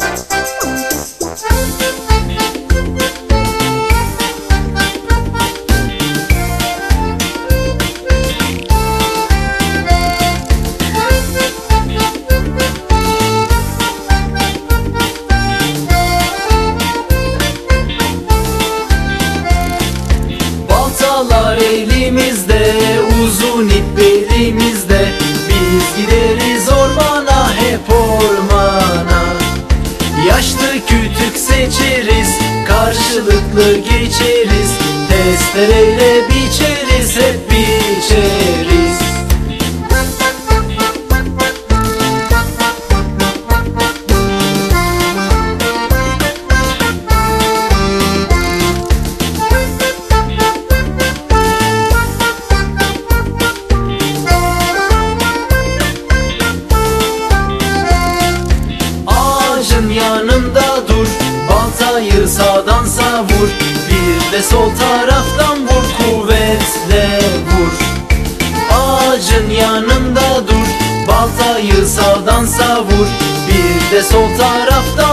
Thank Karşılıklı geçeriz. Testereyle biçeriz Hep Sağdan savur Bir de sol taraftan vur Kuvvetle vur. Ağacın yanında dur. Baltayı sağdan savur Bir de sol taraftan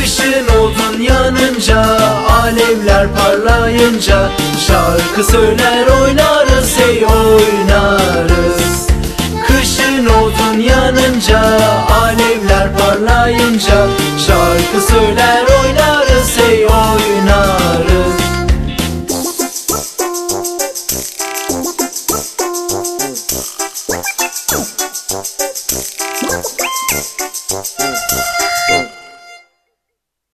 Kışın odun yanınca Alevler parlayınca Şarkı söyler oynarız hey oynarız. Kışın odun yanınca Alevler parlayınca Şarkı söyler